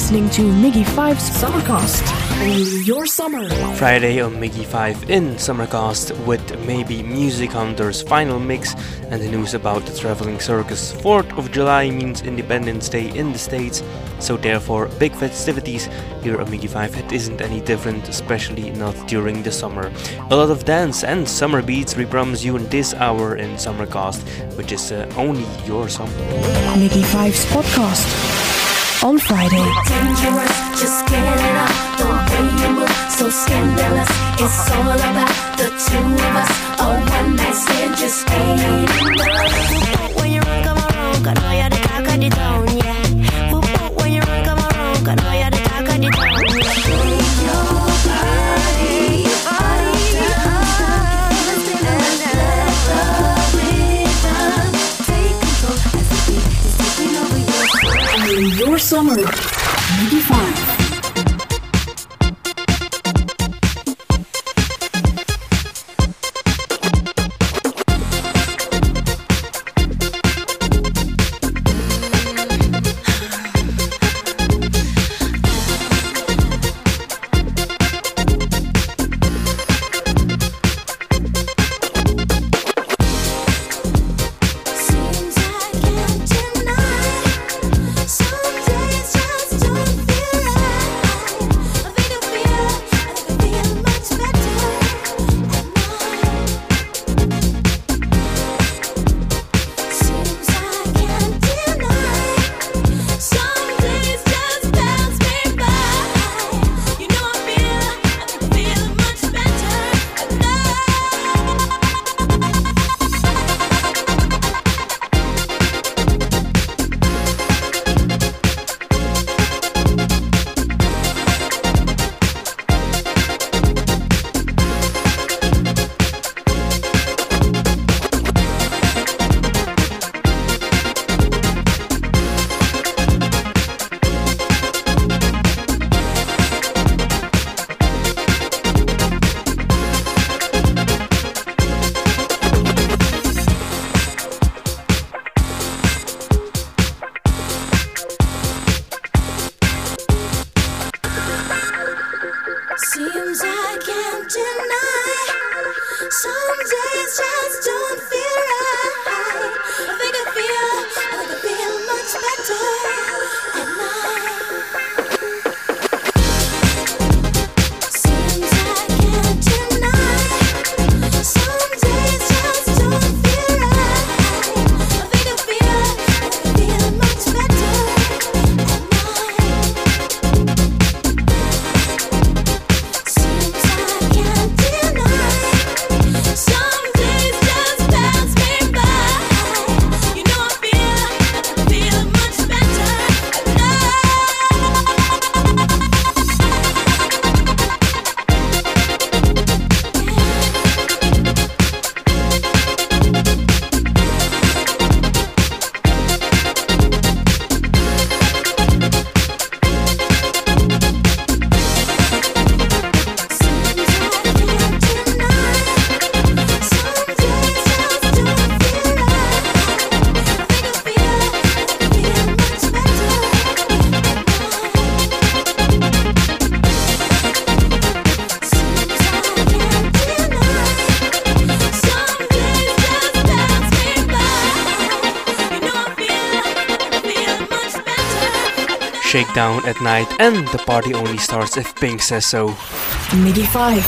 listening to MIGY 5's Summercast. Only your summer. Friday on MIGY 5 in Summercast with maybe Music Hunter's final mix and the news about the traveling circus. 4th of July means Independence Day in the States, so therefore big festivities here on MIGY 5. It isn't any different, especially not during the summer. A lot of dance and summer beats we promise you in this hour in Summercast, which is uh, only your summer. MIGY 5's podcast on Friday. dangerous. Just get it up. The way you move, so scandalous. It's all about the two of us. A one night stand just ain't enough. When you run, come around, I know you're the talk of the town, summer. Shakedown at night, and the party only starts if Pink says so. MIGY 5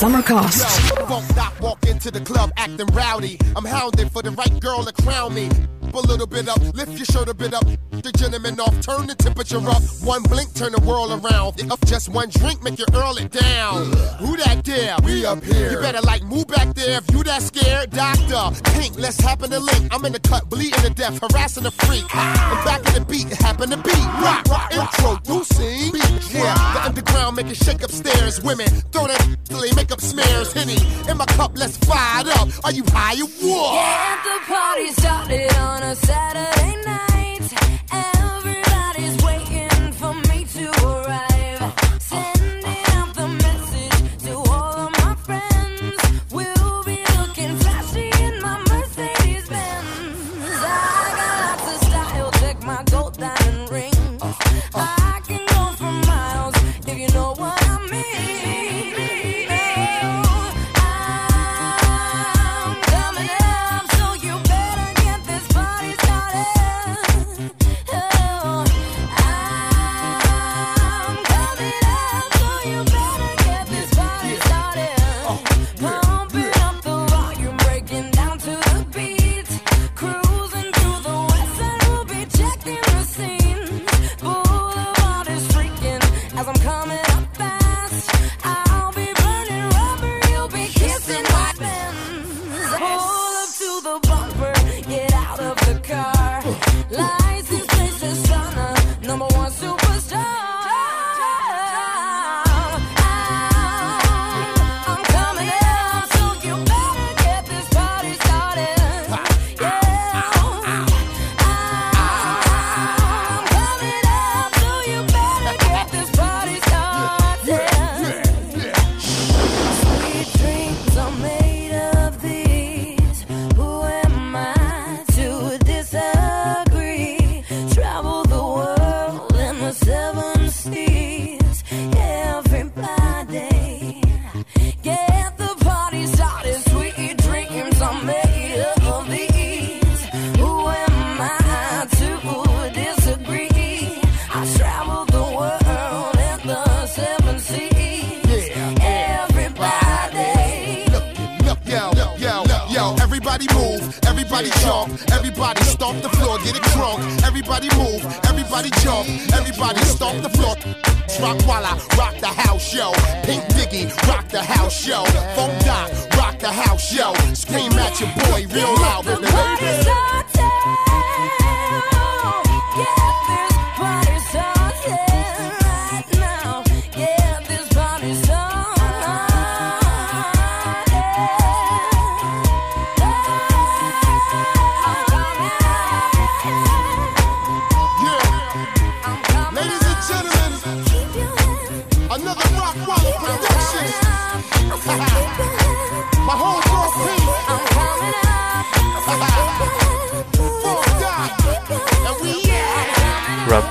Summercast. Funk not walk into the club acting rowdy. I'm hounded for the right girl to crown me. A little bit up, lift your shirt a bit up. The gentleman off, turn the temperature up. One blink, turn the world around. Up just one drink, make you earl it down. Who that there? We up here. You better like move back there if you that scared. Doctor, pink, let's happen to link. I'm in the cut, bleeding to death, harassing a freak. And back in the beat, happen to beat. Rock, rock, introducing. Beat, yeah, the underground make it shake upstairs. Women, throw that till they make up smears. Henny, in my cup, let's fire it up. Are you high or what? Get the party started on a Saturday night. Everybody's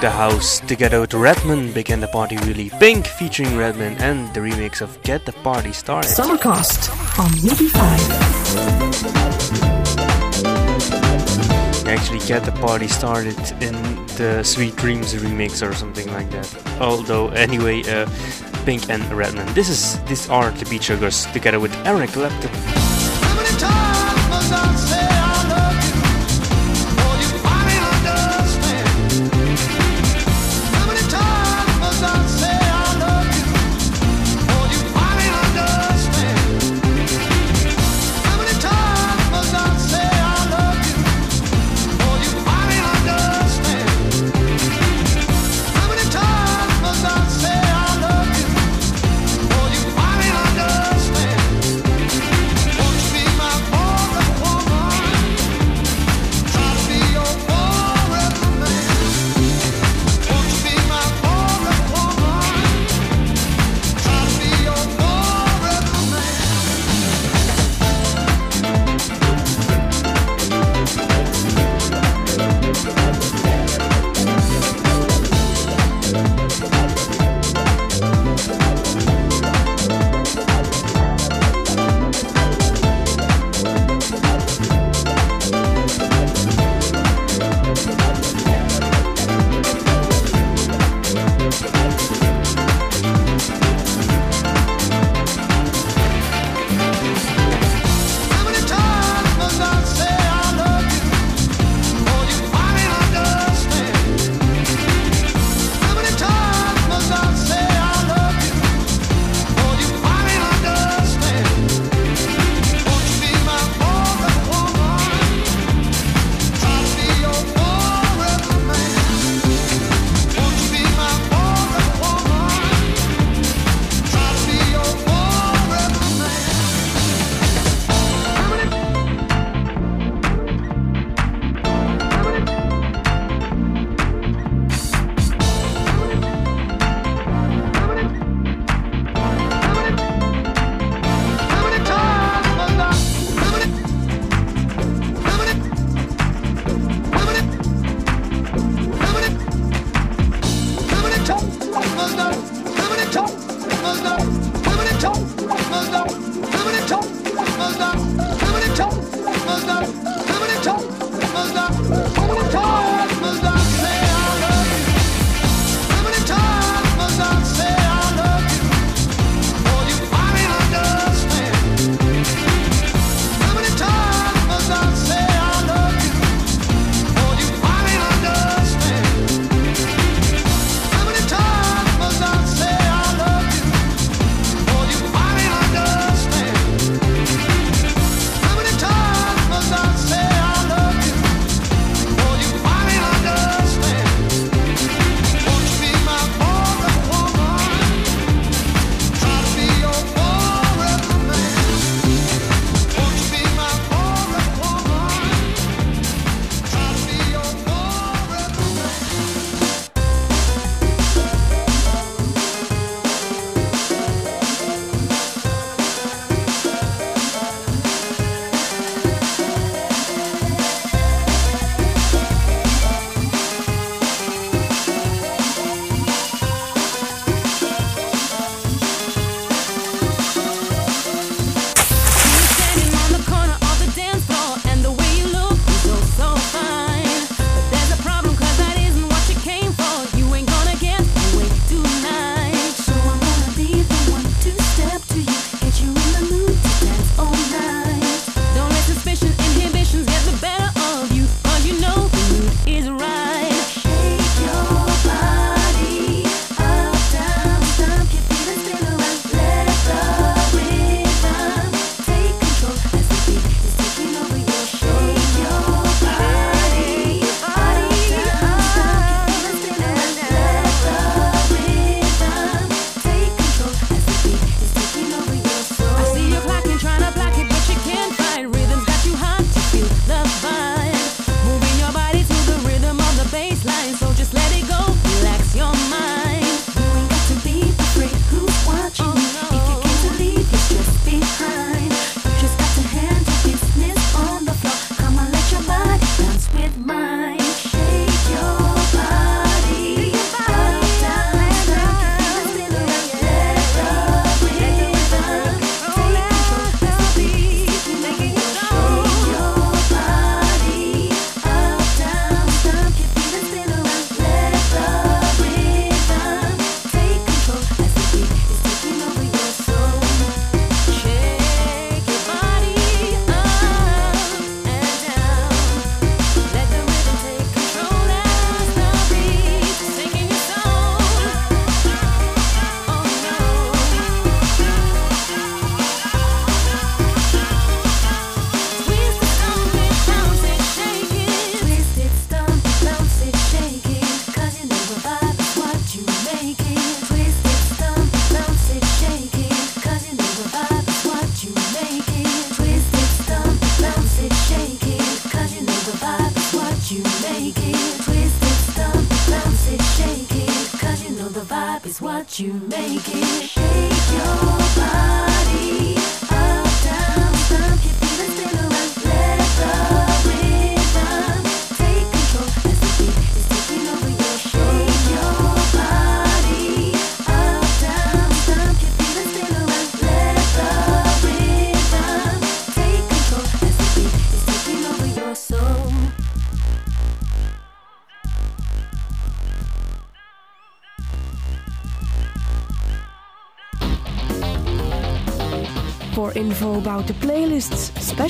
the house together with Redman began the party really pink, featuring Redman and the remix of Get the Party Started. Summercast on MIGY 5. Actually, Get the Party Started in the Sweet Dreams remix or something like that. Although, anyway, uh, Pink and Redman. This is these are the Beatchuggers together with Eric Clapton.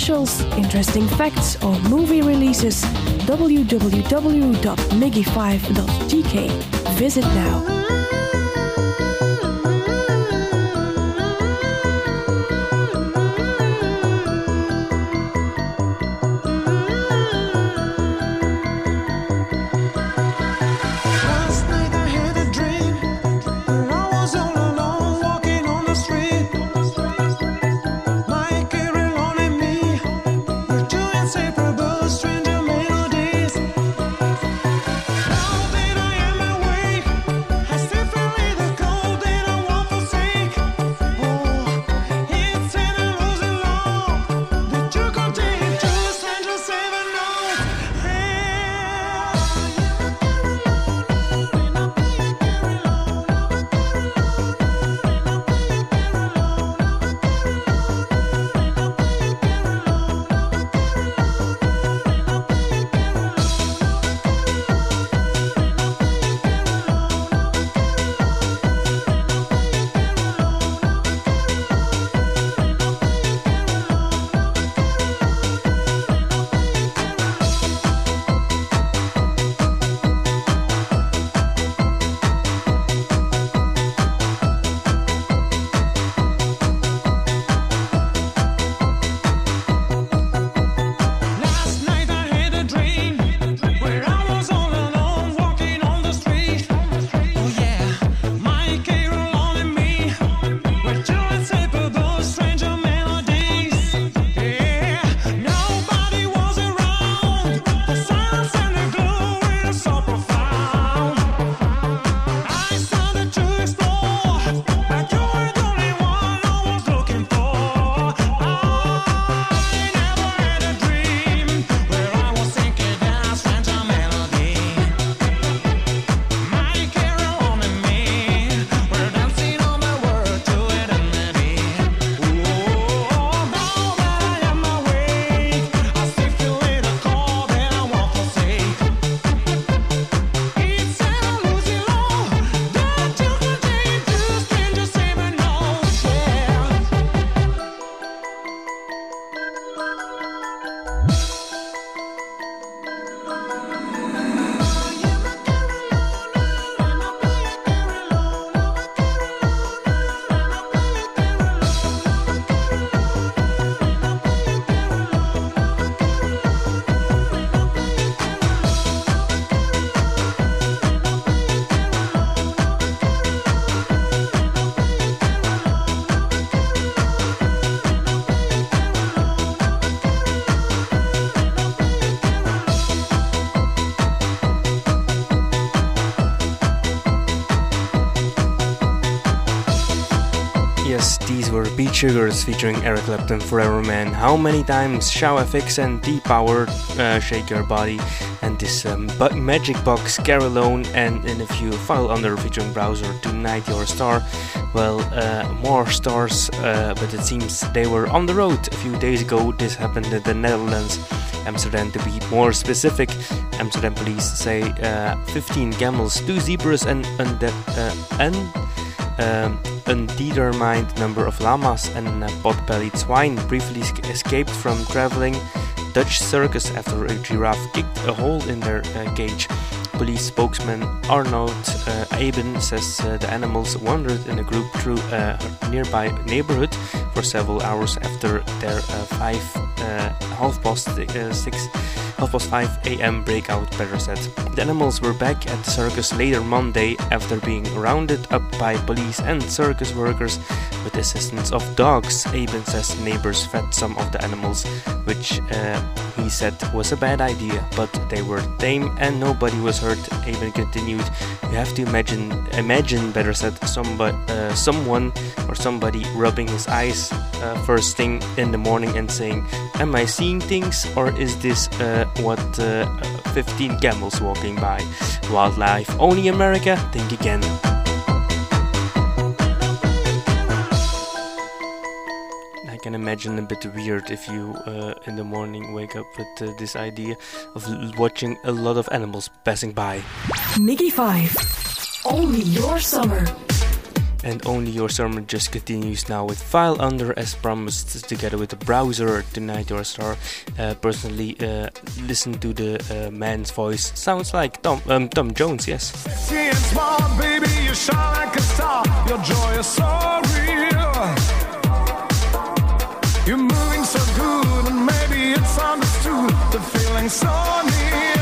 Specials, interesting facts, or movie releases, www.miggy5.gk. Visit now. Sugars featuring Eric Clapton, Forever Man. How many times Shaw FX and Deep Power uh, Shake Your Body, and this um, bu- Magic Box Carry Alone, and in if you file under featuring Browser Tonight Your Star. Well, uh, more stars, uh, but it seems they were on the road a few days ago. This happened in the Netherlands. Amsterdam to be more specific. Amsterdam police say uh, 15 camels, 2 zebras, and, and, uh, and um, undetermined number of llamas and pot-bellied swine briefly sc- escaped from traveling Dutch circus after a giraffe kicked a hole in their uh, cage. Police spokesman Arnold uh, Aben says uh, the animals wandered in a group through a nearby neighborhood for several hours after their uh, five uh, half past uh, six half past 5 a.m. breakout, Better said. The animals were back at the circus later Monday after being rounded up by police and circus workers with the assistance of dogs. Aben says neighbors fed some of the animals, which uh, he said was a bad idea, but they were tame and nobody was hurt. Aben continued, You have to imagine, imagine better said, somebody, uh, someone or somebody rubbing his eyes uh, first thing in the morning and saying, Am I seeing things or is this uh, what uh, 15 camels walking by? Wildlife, only America? Think again. Can imagine a bit weird if you uh, in the morning wake up with uh, this idea of l- watching a lot of animals passing by. MIGY 5. Only your summer. And only your summer just continues now with File Under as promised together with the browser tonight your star. Uh, personally, uh, listen to the uh, man's voice. Sounds like Tom um, Tom Jones, yes. Sexy and smart, baby, you shine like a star. Your joy is so real. Feeling so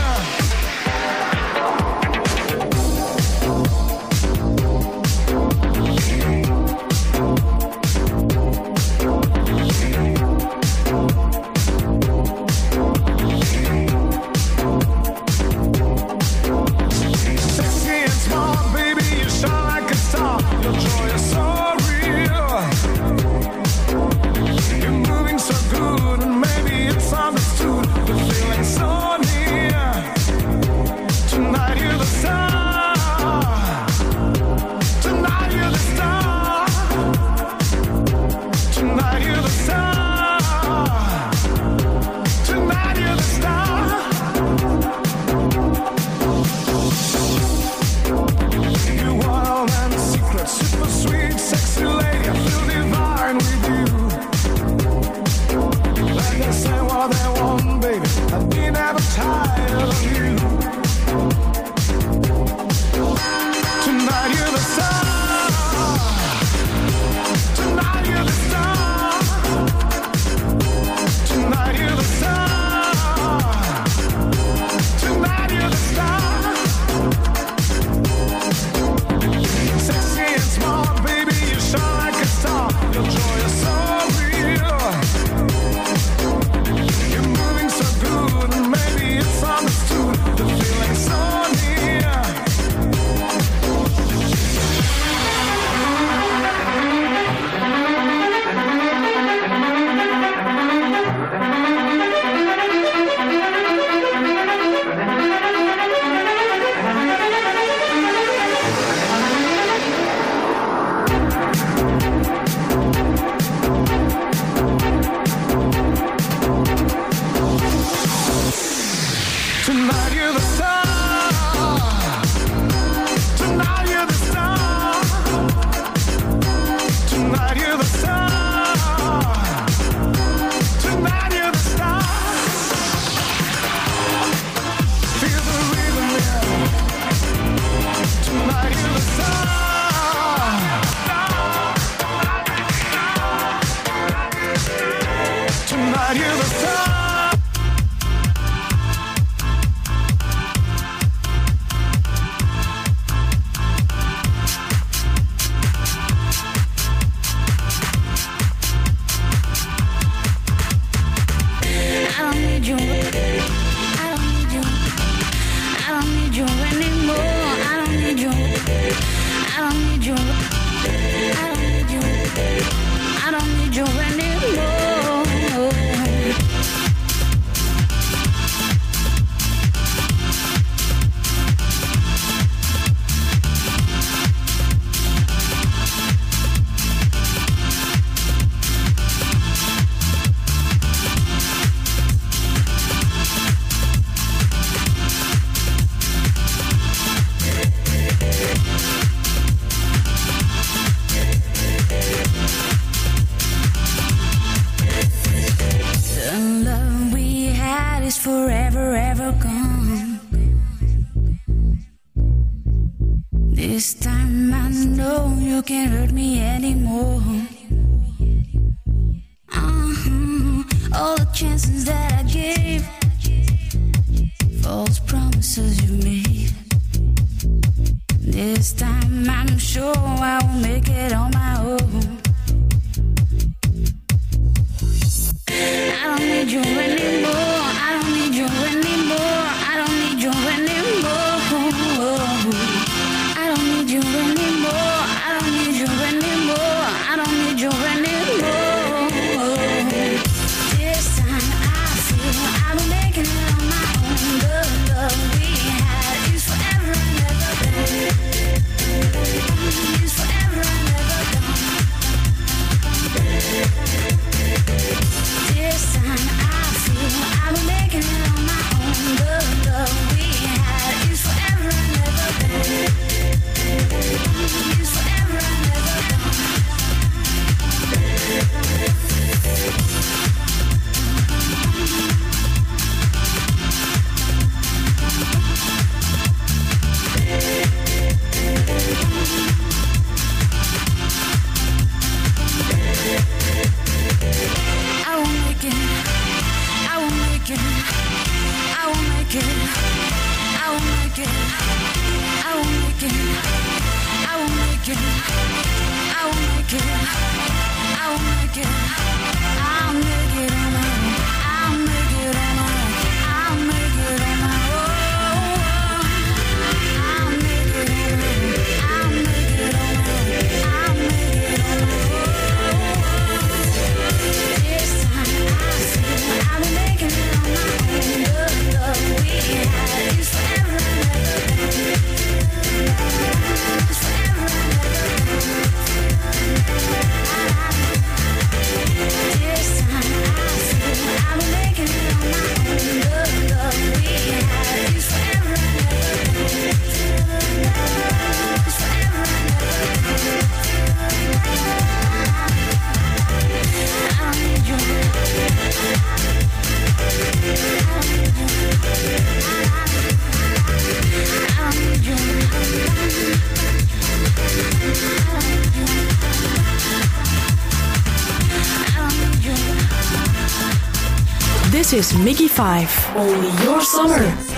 MIGY 5. Only your summer.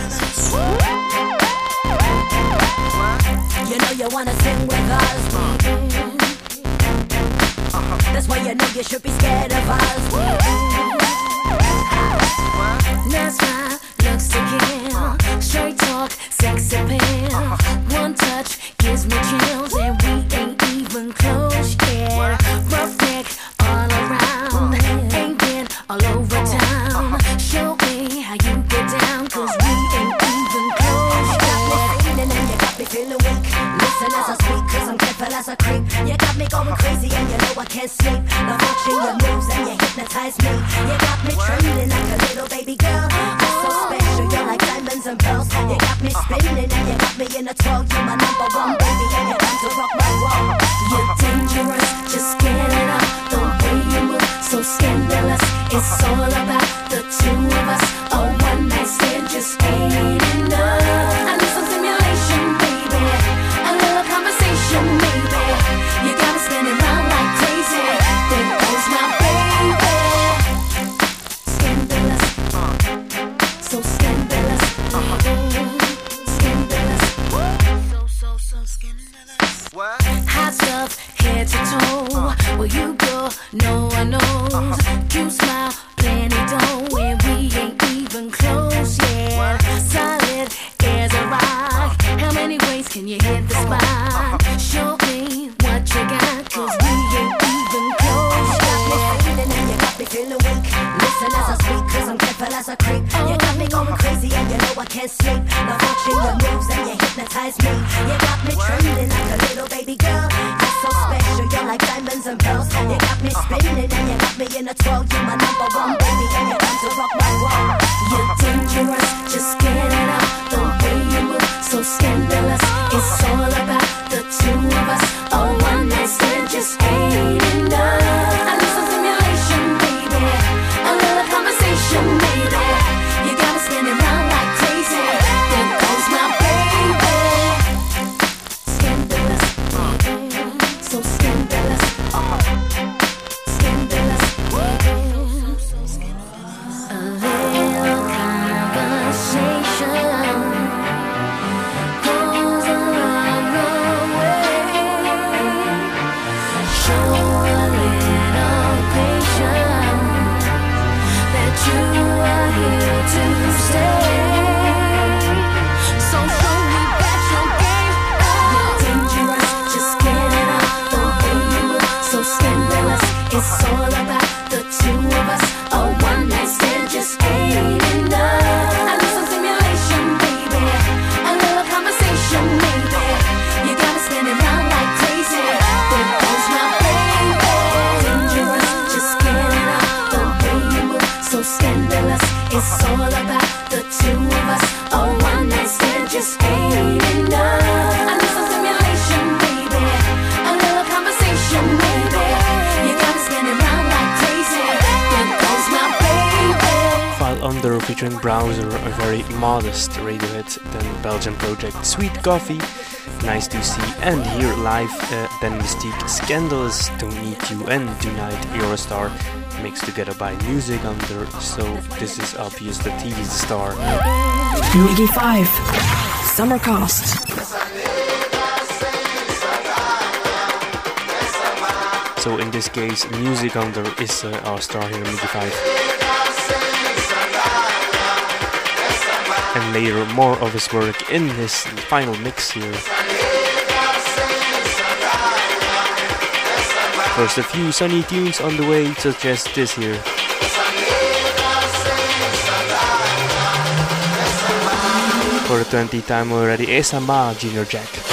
It's all about Sweet Coffee. Nice to see and hear live uh, Ben Mystique, Scandalous, Don't Need You, and Tonight Eurostar mixed together by Music Under, so this is obvious that he is the star. Unity 5 Summercast. So in this case, Music Under is uh, our star here in MIGY 5. and later more of his work in this final mix here. First a few sunny tunes on the way such as this here. For the 20th time already, Esama Junior Jack.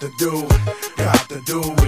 to do, got to do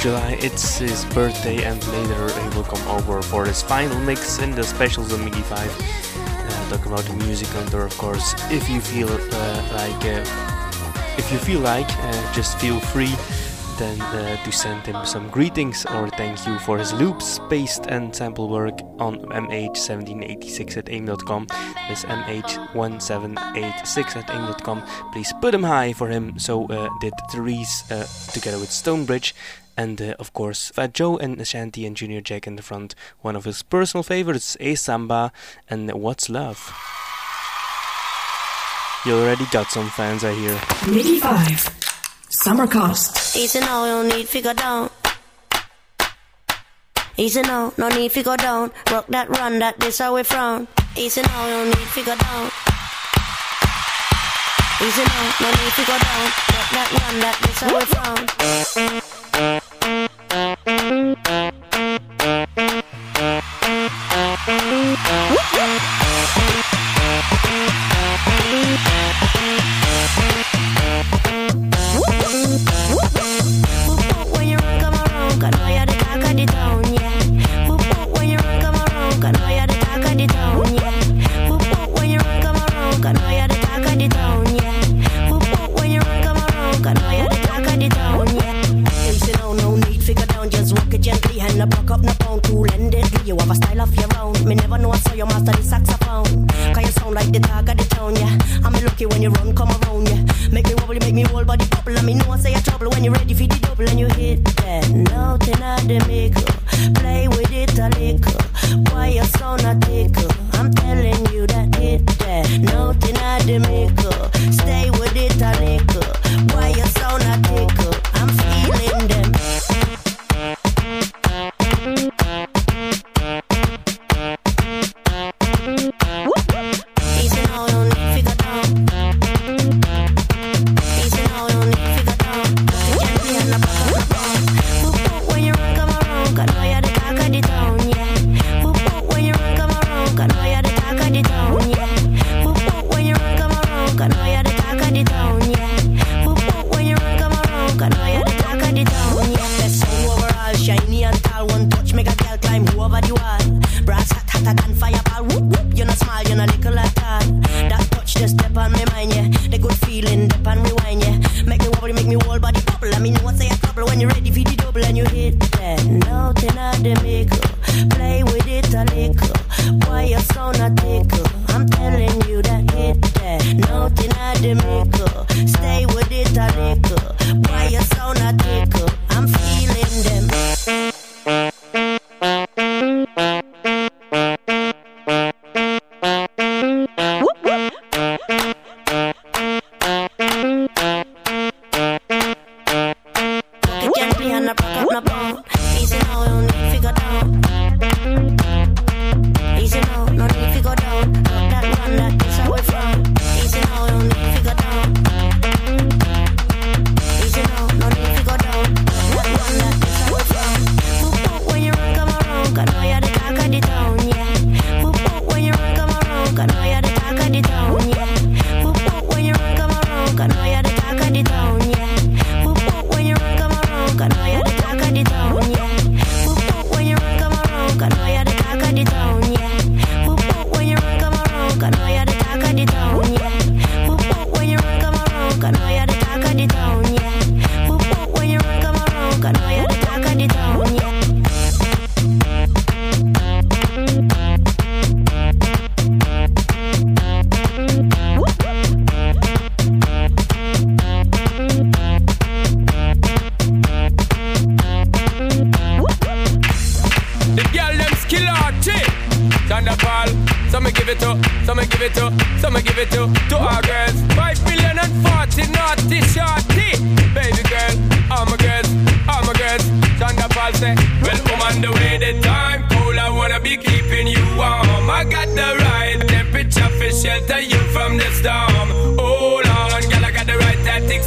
July, it's his birthday and later he will come over for his final mix in the specials on MIGY 5. Uh, talk about the music under of course, if you feel uh, like, uh, if you feel like, uh, just feel free then uh, to send him some greetings or thank you for his loops, paste and sample work on mh1786 at aim.com. That's mh1786 at aim.com. Please put him high for him. So uh, did Therese together with Stonebridge and uh, of course Fat Joe and Ashanti and Junior Jack in the front. One of his personal favorites, A Samba and What's Love. You already got some fans, I hear. 85. Summercast. Easy now, you don't need figure down. Easy now, no need figure down. Rock that run that this away from. Easy now, you don't need figure down. Easy now, no need figure down. Rock that run that this away from.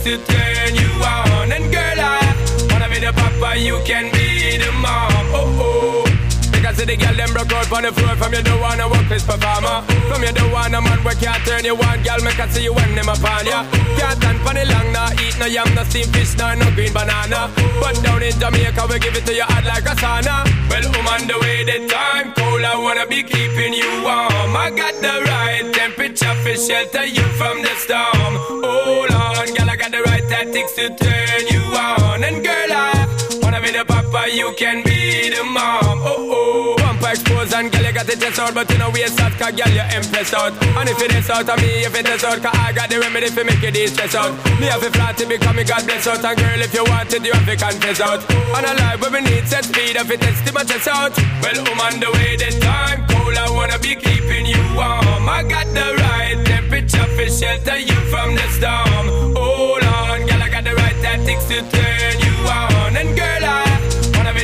to turn you on. And girl, I wanna be the papa, you can be the mom to the girl, them broke out on the floor. From you, the one a this performer. From you, the one a man where can't turn you on. Girl, make I see you when them upon ya. Can't stand for the long, nah. Eat no yam, no steamed fish, nah, no green banana. But down in Jamaica, we give it to you hot like a sauna. Well, I'm on the way, the time cold. I wanna be keeping you warm. I got the right temperature for shelter you from the storm. Hold on, girl, I got the right tactics to turn you on. And girl, I can be the mom. Oh oh. Bumper expose and girl, you got the chest out, but you know waist out, cause girl, you impressed out. And if it is out of me, if it is out, cause I got the remedy for make it stress out. Me have a flat to become me God bless out, and girl, if you want it, you have to confess out. And a life where we need set speed, if it to my chest out. Well, I'm on the way, the time cold, I wanna be keeping you warm. I got the right temperature for shelter you from the storm. Hold on, girl, I got the right tactics to turn you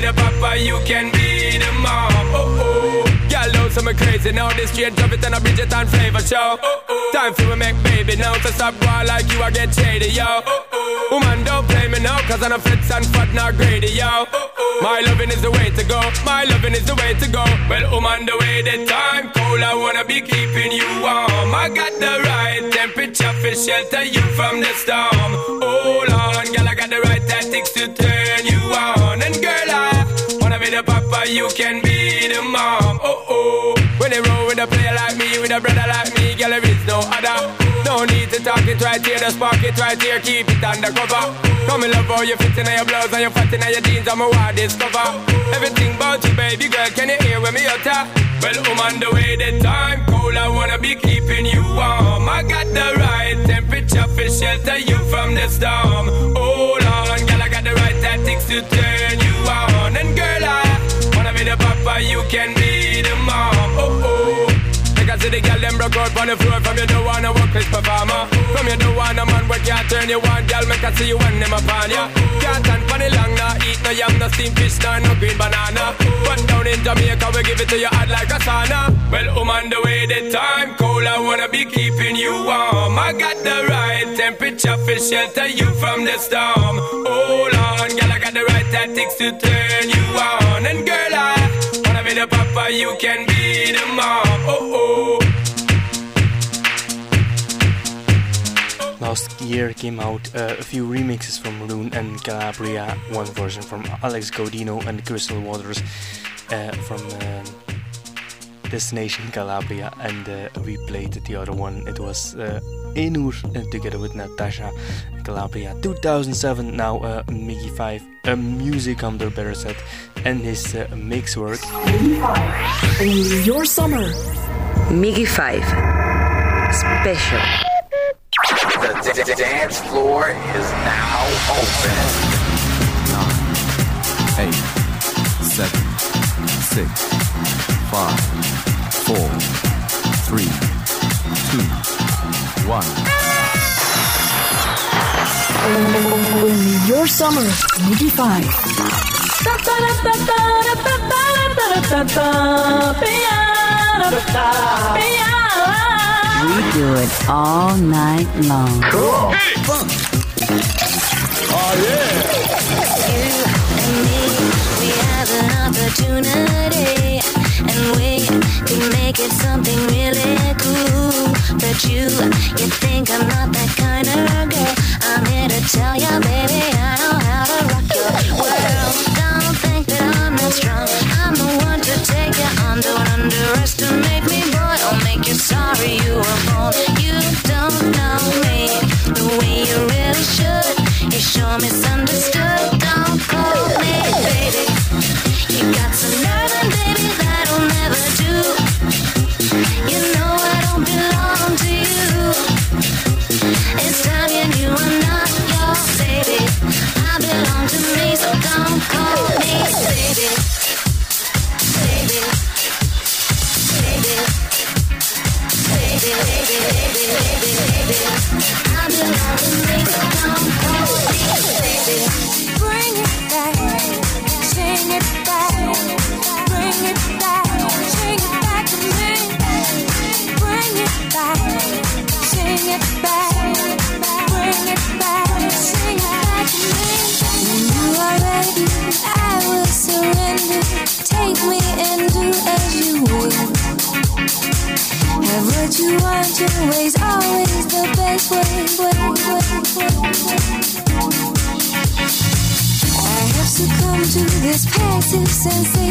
the papa, you can be the mom. Oh oh. Girl, know some crazy now. This straight drop it and a Bridget and flavor show. Oh, oh. Time for we make baby now. So stop boy like you, I get shady, yo. Oh, oh. Woman, don't play me now, cause I'm a fits and fat, not greedy, yo. Oh, oh. My loving is the way to go. My loving is the way to go. Well, woman, the way the time cold, I wanna be keeping you warm. I got the right temperature for shelter you from the storm. Hold on, girl, I got the right tactics to turn you on. And girl, be the papa, you can be the mom. Oh oh. When they roll with a player like me, with a brother like me, girl, there is no other. No need to talk it right here, the spark it right here, keep it undercover. Come in love how you fit in your blouse and you fat in your jeans, I'm a wild discover. Everything about you, baby girl, can you hear when me utter? Well, I'm on the way, the time cold, I wanna be keeping you warm. I got the right temperature for shelter you from the storm. Hold on, girl, I got the right tactics to turn you the papa, you can be the mom. Oh oh. Like I see the girl them broke out on the floor from you don't wanna work this performer. From you don't wanna man what can't turn you on, girl. Make I see you when them upon ya. Can't stand for the long, nah. Eat no yam, no steamed fish, nah, no green banana. But down in Jamaica, we give it to you hot like a sauna. Well, I'm on the way, the time cold. I wanna be keeping you warm. I got the right temperature for shelter you from the storm. Hold on, girl, I got the right tactics to turn you on. And girl, I the papa, you can be the mom. Oh oh. Last year came out uh, a few remixes from Rune and Calabria, one version from Alex Gaudino and Crystal Waters uh, from um Destination Calabria, and uh, we played the other one. It was uh, Enur uh, together with Natasha Calabria 2007. Now uh, MIGY 5, a Music Under better said, and his uh, mix work. Your summer. MIGY 5. Special. The d- d- dance floor is now open. eight, seven, six, five, four, three, two, one. Only your summer. MIGY 5. We do it all night long. Cool. We have an opportunity, and we can make it something really cool. But you, you think I'm not that kind of girl? I'm here to tell ya, baby, I know how to rock your world. I'm the one to take you on. Don't underestimate me, boy. I'll make you sorry you were born. You don't know me the way you really should. You sure misunderstood. Don't call me baby. You got some nerve,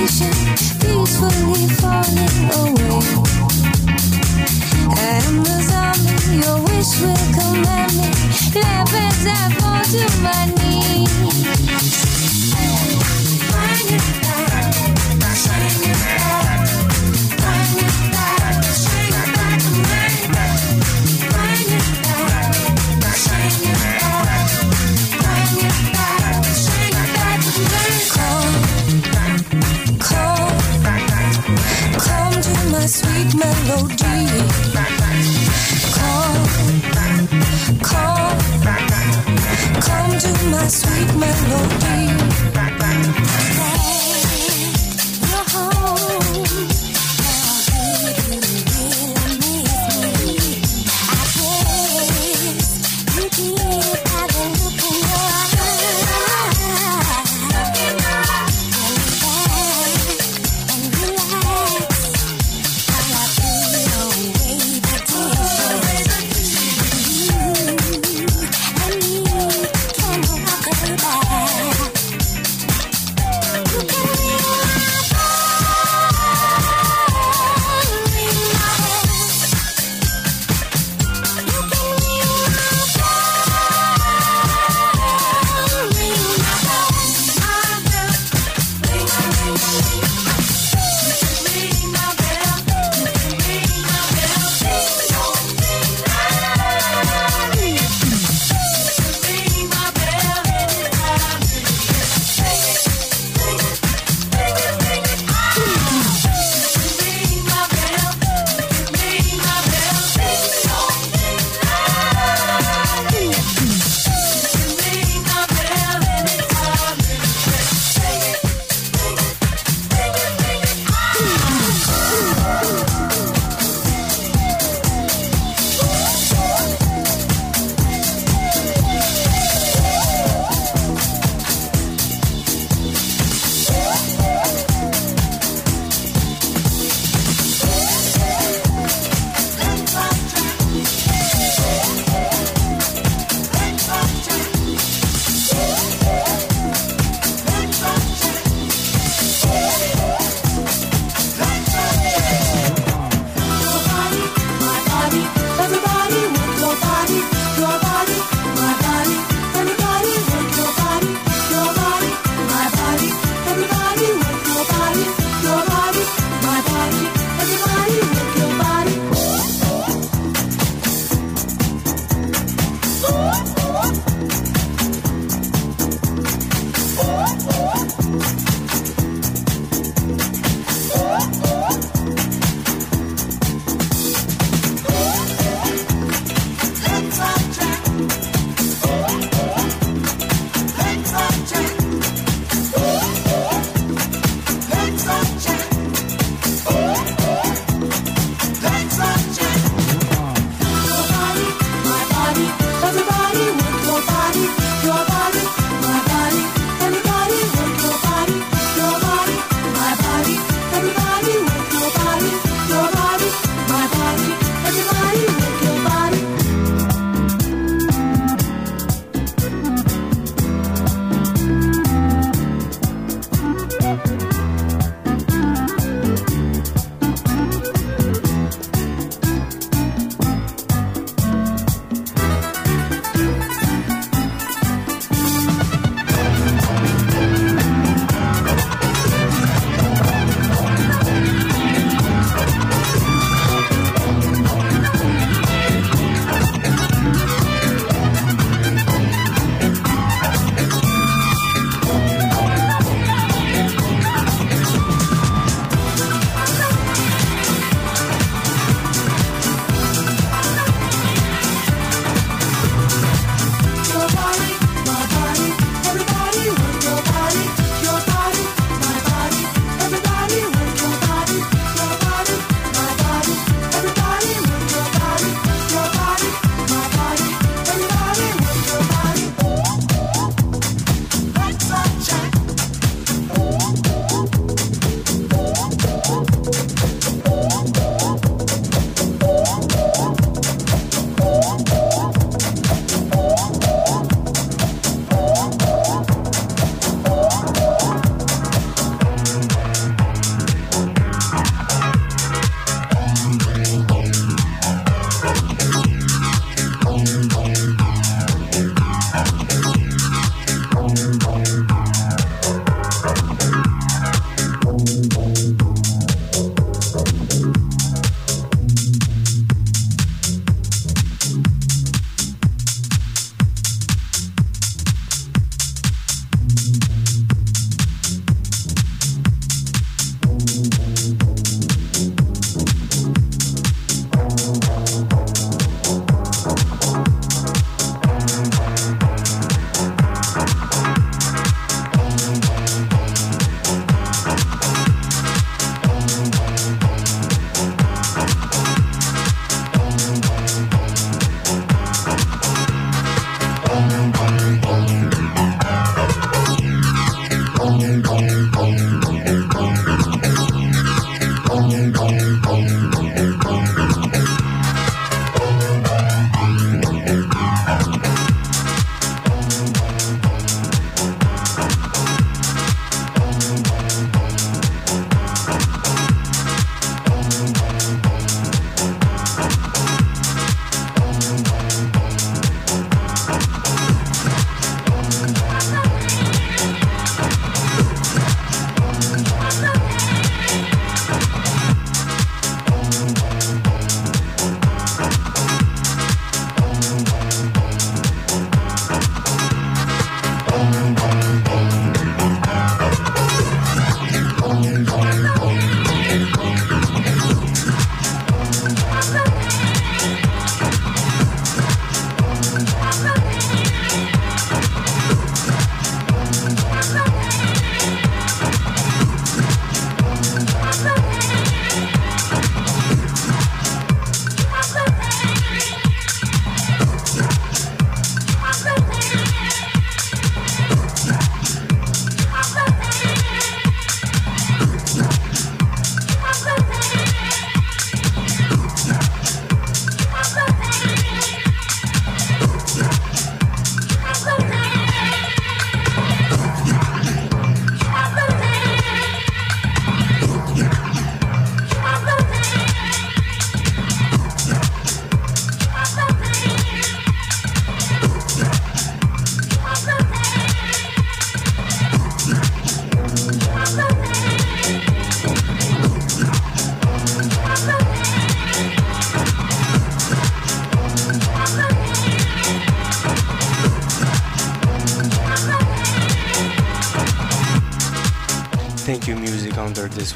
sensation, peacefully falling away. I am the zombie, your wish will command me. Laugh as I fall to my knees.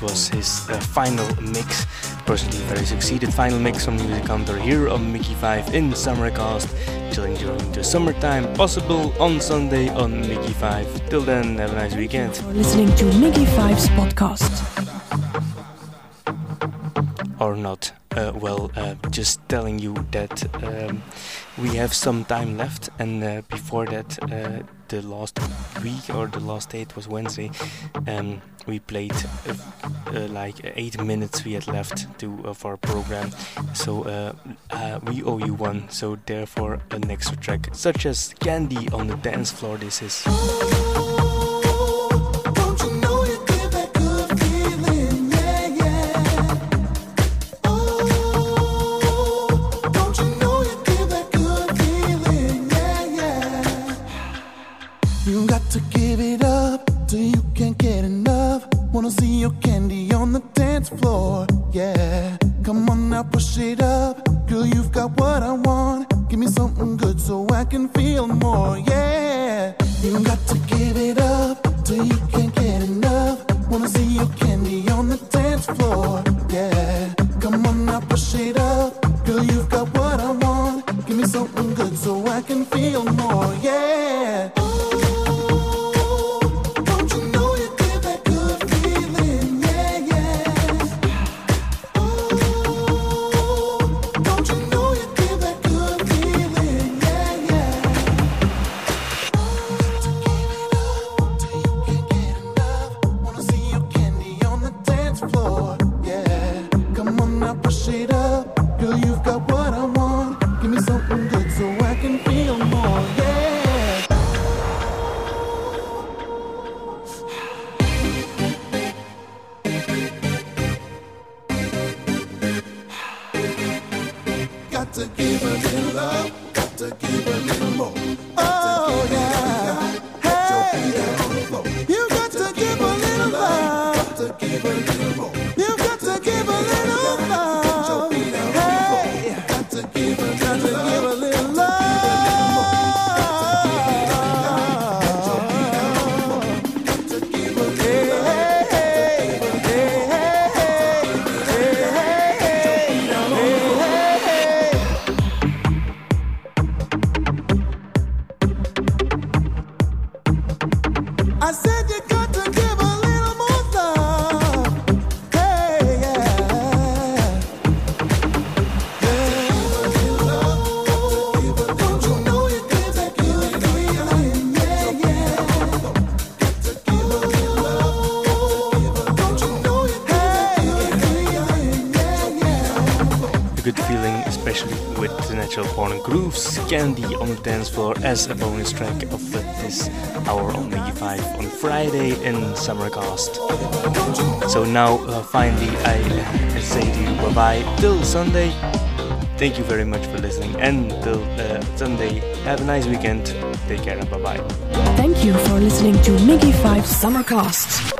Was his uh, final mix. Personally, very succeeded final mix from Music Hunter here on MIGY 5 in Summercast. Chilling during the summertime, possible on Sunday on MIGY 5. Till then, have a nice weekend. You're listening to MIGY 5's podcast. or not. Uh, well, uh, just telling you that um, we have some time left, and uh, before that, uh, the last week or the last date was Wednesday. Um, we played uh, uh, like eight minutes we had left to of our program, so uh, we owe you one. So therefore, an extra track, such as Candy on the dance floor. This is. Wanna see your candy on the dance floor, yeah. Come on now, push it up. Girl, you've got what I want. Give me something good so I can feel more, yeah. You got to give it up till you can't get enough. Wanna see your candy on the dance floor, yeah. Come on now, push it up. Girl, you've got what I want. Give me something good so I can feel more, yeah. Candy on the dance floor as a bonus track of this hour on MIGY 5 on Friday in Summercast. So now, uh, finally, I uh, say to you bye bye till Sunday. Thank you very much for listening, and till uh, Sunday, have a nice weekend. Take care and bye bye. Thank you for listening to MIGY 5 Summercast.